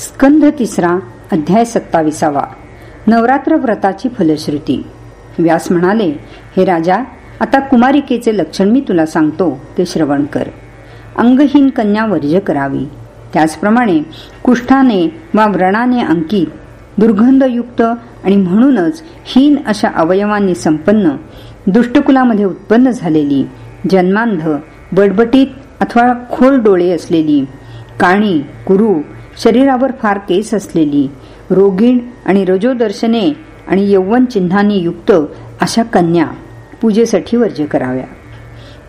स्कंध तिसरा अध्याय सत्ताविसावा. नवरात्र व्रताची फलश्रुती. व्यास म्हणाले हे राजा आता कुमारिकेचे लक्षण मी तुला सांगतो ते श्रवण कर अंगहीन कन्या वर्ज करावी. त्याचप्रमाणे कुष्ठाने वा व्रणाने अंकित दुर्गंधयुक्त आणि म्हणूनच हीन अशा अवयवांनी संपन्न दुष्टकुलामध्ये उत्पन्न झालेली जन्मांध बडबटीत अथवा खोल डोळे असलेली काणी कुरू शरीरावर फार केस असलेली रोगीण आणि रजोदर्शने आणि यौवन चिन्हांनी युक्त अशा कन्या पूजेसाठी वर्ज कराव्या.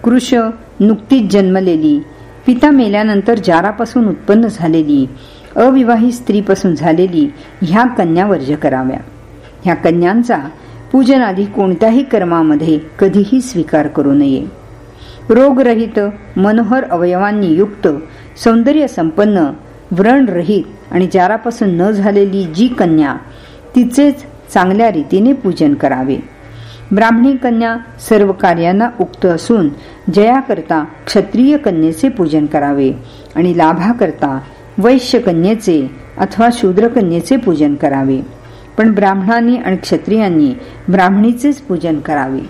कृष नुकतीच जन्मलेली पिता मेल्यानंतर जारापासून उत्पन्न झालेली अविवाहित स्त्रीपासून झालेली ह्या कन्या वर्ज कराव्या. ह्या कन्यांचा पूजनादी कोणत्याही कर्मामध्ये कधीही स्वीकार करू नये. रोगरहित मनोहर अवयवांनी युक्त सौंदर्य संपन्न व्रणरहित आणि जारापासून न झालेली जी कन्या तिचेच चांगल्या रीतीने पूजन करावे. ब्राह्मणी कन्या सर्व कार्यांना उक्त असून जयाकरता क्षत्रिय कन्येचे पूजन करावे आणि लाभाकरता वैश्य कन्येचे अथवा शूद्रकन्येचे पूजन करावे. पण ब्राह्मणांनी आणि क्षत्रियांनी ब्राह्मणीचेच पूजन करावे.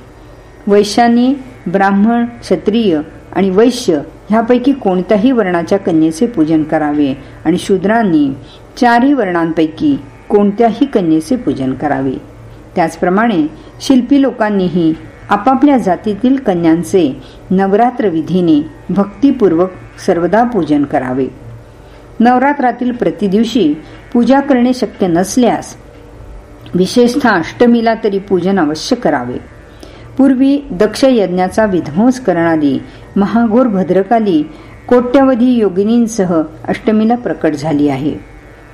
वैश्यांनी ब्राह्मण क्षत्रिय आणि वैश्य ह्यापैकी कोणत्याही वर्णाच्या कन्येचे पूजन करावे. आणि शूद्रांनी चारही वर्णांपैकी कोणत्याही कन्येचे पूजन करावे. त्याचप्रमाणे शिल्पी लोकांनीही आपापल्या जातीतील कन्यांचे नवरात्र विधीने भक्तिपूर्वक सर्वदा पूजन करावे. नवरात्रातील प्रतिदिवशी पूजा करणे शक्य नसल्यास विशेषतः अष्टमीला तरी पूजन अवश्य करावे. पूर्वी दक्ष यज्ञाचा विध्वंस करणारी महाघोर भद्रकाली कोट्यवधी योगिनींसह अष्टमीला प्रकट झाली आहे.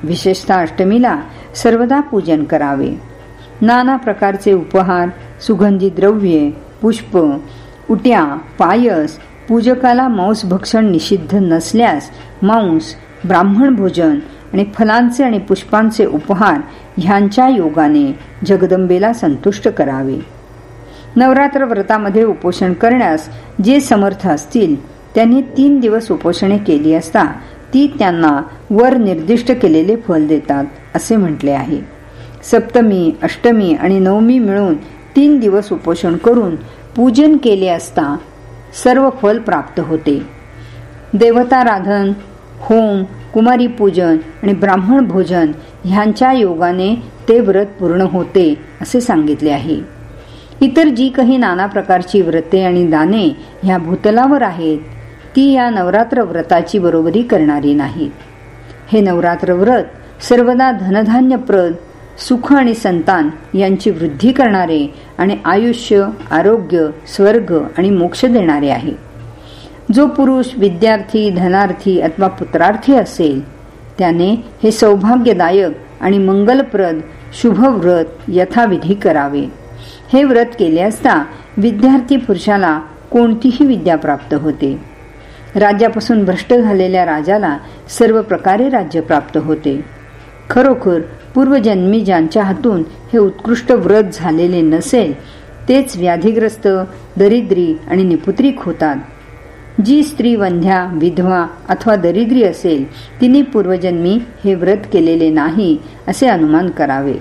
विशेषतः अष्टमीला सर्वदा पूजन करावे. नाना प्रकारचे उपहार सुगंधी द्रव्ये पुष्प उट्या पायस पूजकाला मांस भक्षण निषिद्ध नसल्यास मांस ब्राह्मण भोजन आणि फलांचे आणि पुष्पांचे उपहार ह्यांच्या योगाने जगदंबेला संतुष्ट करावे. नवरात्र व्रतामध्ये उपोषण करण्यास जे समर्थ असतील त्यांनी तीन दिवस उपोषणे केली असता ती त्यांना वर निर्दिष्ट केलेले फल देतात असे म्हटले आहे. सप्तमी अष्टमी आणि नवमी मिळून तीन दिवस उपोषण करून पूजन केले असता सर्व फल प्राप्त होते. देवता राधन होम कुमारी पूजन आणि ब्राह्मण भोजन ह्यांच्या योगाने ते व्रत पूर्ण होते असे सांगितले आहे. इतर जी काही नाना प्रकारची व्रते आणि दाने ह्या भूतलावर आहेत ती या नवरात्र व्रताची बरोबरी करणारी नाहीत. हे नवरात्र व्रत सर्वदा धनधान्यप्रद सुख आणि संतान यांची वृद्धी करणारे आणि आयुष्य आरोग्य स्वर्ग आणि मोक्ष देणारे आहे. जो पुरुष विद्यार्थी धनार्थी अथवा पुत्रार्थी असेल त्याने हे सौभाग्यदायक आणि मंगलप्रद शुभ व्रत यथाविधी करावे. हे व्रत केले असता विद्यार्थी पुरुषाला कोणतीही विद्या प्राप्त होते. राज्यापासून भ्रष्ट झालेल्या राजाला सर्व प्रकारे राज्य प्राप्त होते. खरोखर पूर्वजन्मी ज्यांच्या हातून हे उत्कृष्ट व्रत झालेले नसेल तेच व्याधीग्रस्त दरिद्री आणि निपुत्रिक होतात. जी स्त्री वंध्या विधवा अथवा दरिद्री असेल तिने पूर्वजन्मी हे व्रत केलेले नाही असे अनुमान करावे.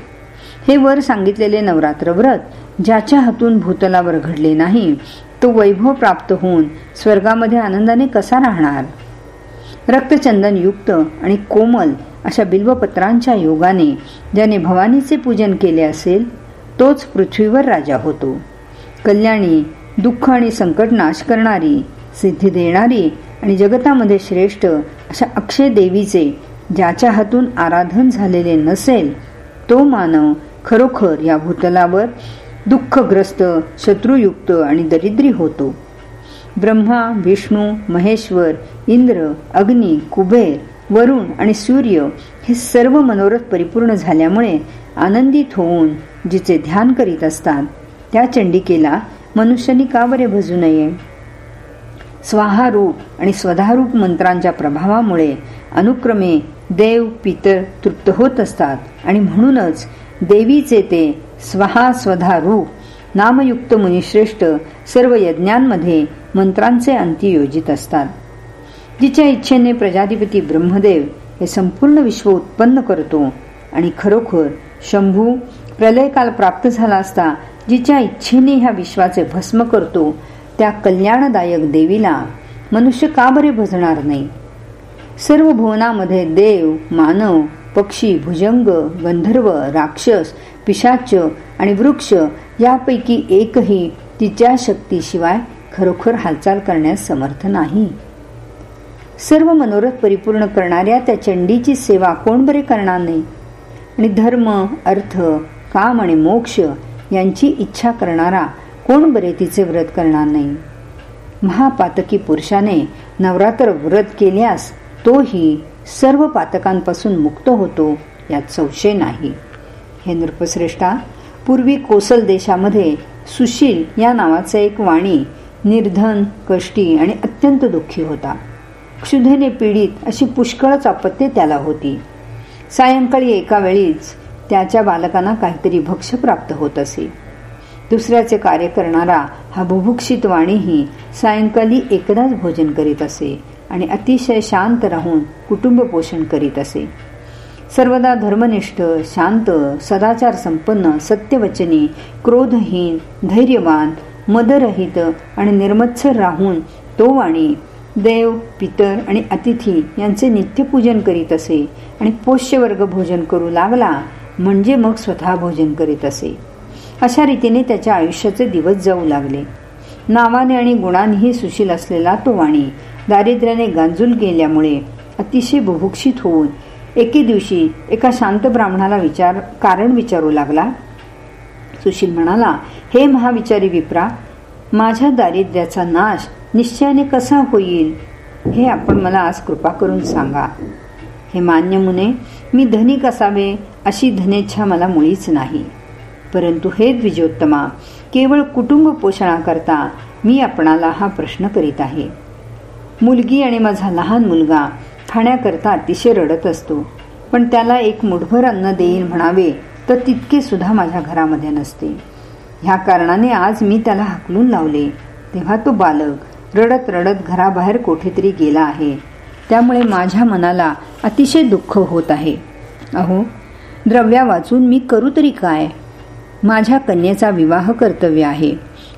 हे वर सांगितलेले नवरात्र व्रत ज्याच्या हातून भूतलावर घडले नाही तो वैभव प्राप्त होऊन स्वर्गामध्ये आनंदाने कसा राहणार? रक्तचंदन युक्त आणि कोमल अशा बिल्वपत्रांच्या योगाने ज्याने भवानीचे पूजन केले असेल तोच पृथ्वीवर राजा होतो. कल्याणी दुःख आणि संकट नाश करणारी सिद्धी देणारी आणि जगतामध्ये श्रेष्ठ अशा अक्षय देवीचे ज्याच्या हातून आराधन झालेले नसेल तो मानव खरोखर या भूतलावर दुःखग्रस्त शत्रुयुक्त आणि दरिद्री होतो. ब्रह्मा विष्णू महेश्वर इंद्र अग्नी कुबेर वरुण आणि सूर्य हे सर्व मनोरथ परिपूर्ण झाल्यामुळे आनंदित होऊन जिचे ध्यान करीत असतात त्या चंडिकेला मनुष्यानी का बरे भजू नये? स्वाहारूप आणि स्वधारूप मंत्रांच्या प्रभावामुळे अनुक्रमे देव पितर तृप्त होत असतात आणि म्हणूनच देवीचे ते स्वहा स्वधा रूप नामयुक्त मुनिश्रेष्ठ सर्व यज्ञांमध्ये मंत्रांचे अंती योजित असतात. जिच्या इच्छेने प्रजाधिपती ब्रह्मदेव हे संपूर्ण विश्व उत्पन्न करतो आणि खरोखर शंभू प्रलयकाल प्राप्त झाला असता जिच्या इच्छेने ह्या विश्वाचे भस्म करतो त्या कल्याणदायक देवीला मनुष्य का बरे भजणार नाही? सर्व भुवनामध्ये देव मानव पक्षी भुजंग गंधर्व राक्षस पिशाच आणि वृक्ष यापैकी एकही तिच्या शक्तीशिवाय खरोखर हालचाल करण्यास समर्थ नाही. सर्व मनोरथ परिपूर्ण करणाऱ्या त्या चंडीची सेवा कोण बरे करणार नाही? आणि धर्म अर्थ काम आणि मोक्ष यांची इच्छा करणारा कोण बरे तिचे व्रत करणार नाही? महापातकी पुरुषाने नवरात्र व्रत केल्यास तोही सर्व पातकांपासून मुक्त होतो यात संशय नाही. हे नृपश्रेष्ठा पूर्वी कोसल देशामध्ये सुशील या नावाचा एक वाणी निर्धन कष्टी आणि अत्यंत दुःखी होता. क्षुधेने पीडित अशी पुष्कळच आपत्ती त्याला होती. सायंकाळी एका वेळीच त्याच्या बालकांना काहीतरी भक्ष प्राप्त होत असे. दुसऱ्याचे कार्य करणारा हा बुभुक्षित वाणीही सायंकाळी एकदाच भोजन करीत असे आणि अतिशय शांत राहून कुटुंब पोषण करीत असे. सर्वदा धर्मनिष्ठ शांत सदाचार संपन्न सत्यवचनी क्रोधहीन धैर्यवान मदरहित आणि निर्मत्सर राहून तो वाणी देव पितर आणि अतिथी यांचे नित्यपूजन करीत असे आणि पोष्यवर्ग भोजन करू लागला म्हणजे मग स्वतः भोजन करीत असे. अशा रीतीने त्याच्या आयुष्याचे दिवस जाऊ लागले. नावाने आणि गुणांनीही सुशील असलेला तो वाणी दारिद्र्याने गांजून गेल्यामुळे अतिशय बुभुक्षित होऊन एके दिवशी एका शांत ब्राह्मणाला विचार कारण विचारू लागला. सुशील म्हणाला हे महाविचारी विप्रा माझ्या दारिद्र्याचा नाश निश्चयाने कसा होईल? हे आपण मला आज कृपा करून सांगा. हे मान्य मुने मी धनिक असावे अशी धनेच्छा मला मुळीच नाही. परंतु हे द्विजोत्तमा केवळ कुटुंब पोषणाकरता मी आपणाला हा प्रश्न करीत आहे. मुलगी आणि माझा लहान मुलगा खाण्याकरता अतिशय रडत असतो. पण त्याला एक मुठभर अन्न देईल म्हणावे तर तितके सुद्धा माझ्या घरामध्ये नसते. ह्या कारणाने आज मी त्याला हकलून लावले. तेव्हा तो बालक रडत रडत घराबाहेर कोठेतरी गेला आहे. त्यामुळे माझ्या मनाला अतिशय दुःख होत आहे. अहो द्रव्या वाचून मी करू तरी काय? माझ्या कन्येचा विवाह कर्तव्य आहे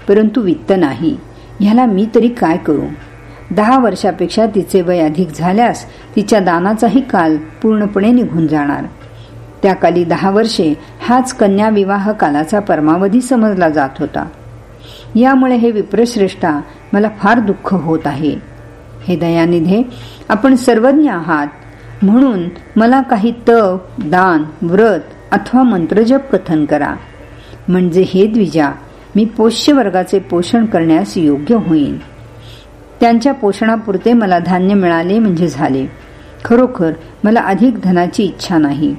परंतु वित्त नाही. ह्याला मी तरी काय करू? दहा वर्षापेक्षा तिचे वय अधिक झाल्यास तिच्या दानाचाही काल पूर्णपणे निघून जाणार. त्या काली दहा वर्षे हाच कन्या विवाह कालाचा परमावधी समजला जात होता. यामुळे हे विप्रश्रेष्ठा मला फार दुःख होत आहे. हे दयानिधे आपण सर्वज्ञ आहात. म्हणून मला काही तप दान व्रत अथवा मंत्रजप कथन करा. म्हणजे हे द्विजा मी पोष्य वर्गाचे पोषण करण्यास योग्य होईन. त्यांच्या पोषणापुरते मला धान्य मिळाले म्हणजे झाले. खरोखर मला अधिक धनाची इच्छा नाही.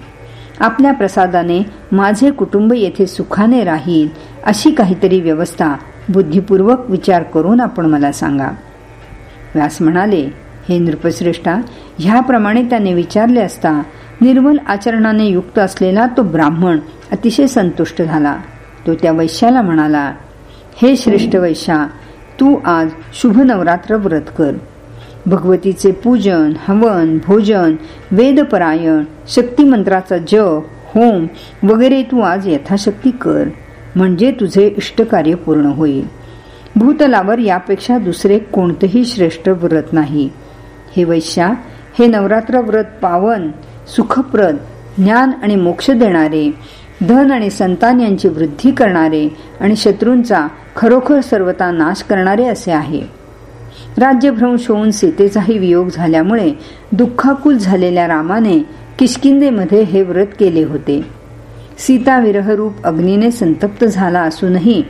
आपल्या प्रसादाने माझे कुटुंब येथे सुखाने राहील अशी काहीतरी व्यवस्था बुद्धिपूर्वक विचार करून आपण मला सांगा. व्यास म्हणाले हे नृपश्रेष्ठा ह्याप्रमाणे त्याने विचारले असता निर्मल आचरणाने युक्त असलेला तो ब्राह्मण अतिशय संतुष्ट झाला. तो त्या वैश्याला म्हणाला हे श्रेष्ठ वैश्या तू आज शुभ नवरात्र व्रत कर. भगवतीचे पूजन हवन भोजन वेदपरायण शक्तिमंत्राचा जप होम वगैरे तू आज यथाशक्ती कर. म्हणजे तुझे इष्टकार्य पूर्ण होईल. भूतलावर यापेक्षा दुसरे कोणतेही श्रेष्ठ व्रत नाही. हे वैश्या हे नवरात्र व्रत पावन सुखप्रद ज्ञान आणि मोक्ष देणारे धन आणि संतान यांची वृद्धी करणारे आणि शत्रूंचा खरोखर सर्वता नाश करणारे असे आहे. राज्यभ्रंश होऊन सीतेचाही वियोग झाल्यामुळे दुःखाकुल झालेल्या रामाने किशकिंदेमध्ये हे व्रत केले होते. सीता विरहरूप अग्नीने संतप्त झाला असूनही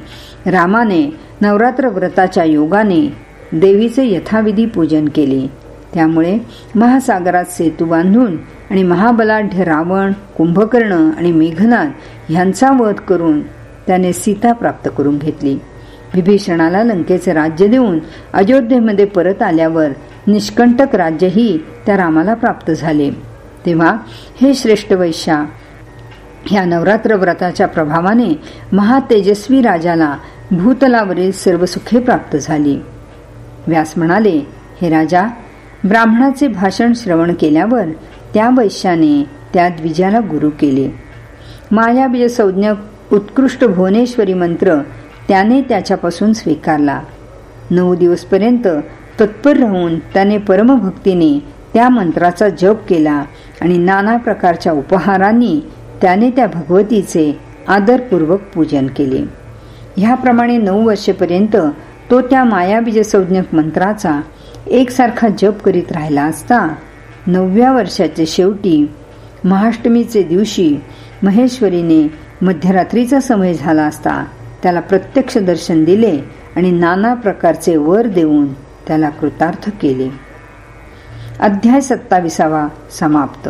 रामाने नवरात्र व्रताच्या योगाने देवीचे यथाविधी पूजन केले. त्यामुळे महासागरात सेतू बांधून आणि महाबलाढ्य रावण कुंभकर्ण आणि मेघनाद यांचा वध करून त्याने सीता प्राप्त करून घेतली. विभीषणाला लंकेचे राज्य देऊन अयोध्येमध्ये परत आल्यावर निष्कंटक राज्यही त्या रामाला प्राप्त झाले. तेव्हा हे श्रेष्ठ वैश्या ह्या नवरात्र व्रताच्या प्रभावाने महातेजस्वी राजाला भूतलावरील सर्व सुखे प्राप्त झाली. व्यास म्हणाले हे राजा ब्राह्मणाचे भाषण श्रवण केल्यावर त्या वैश्याने त्या द्विजाला गुरु केले. मायाबीज संज्ञक उत्कृष्ट भुवनेश्वरी मंत्र त्याने त्याच्यापासून स्वीकारला. नऊ दिवसपर्यंत तत्पर राहून त्याने परमभक्तीने त्या मंत्राचा जप केला आणि नाना प्रकारच्या उपहारांनी त्याने त्या भगवतीचे आदरपूर्वक पूजन केले. ह्याप्रमाणे नऊ वर्षेपर्यंत तो त्या मायाबीजसंज्ञक मंत्राचा एकसारखा जप करीत राहिला असता नवव्या वर्षाच्या शेवटी महाष्टमीचे दिवशी महेश्वरीने मध्यरात्रीचा समय झाला असता त्याला प्रत्यक्ष दर्शन दिले आणि नाना प्रकारचे वर देऊन त्याला कृतार्थ केले. अध्याय सत्ताविसावा समाप्त.